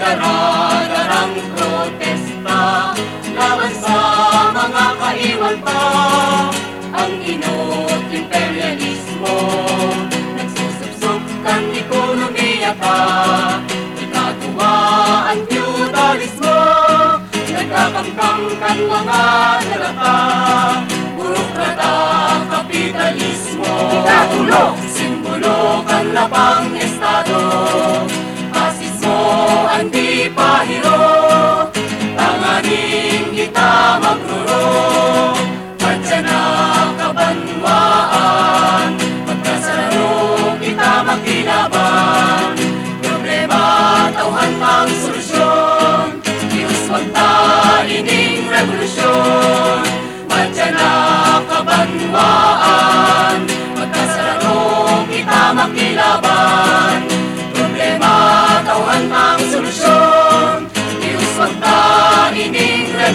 dara-darang protesta laban sa mga kaiwalta ang inot imperialismo nagsusubsok kang ekonomiya ka ikatuwa ang feudalismo nagkakangkang kan mga dalata burokrata kapitalismo Ikatulo! simbolo kan ang di pahiro Tanganing kita magruro. Padya na kabanwaan Pagkasararo kita magkilaban Problema tauhan pang solusyon Iuswanta ining revolusyon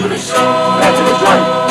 solusyon Iuswanta ining revolusyon Revolusyon!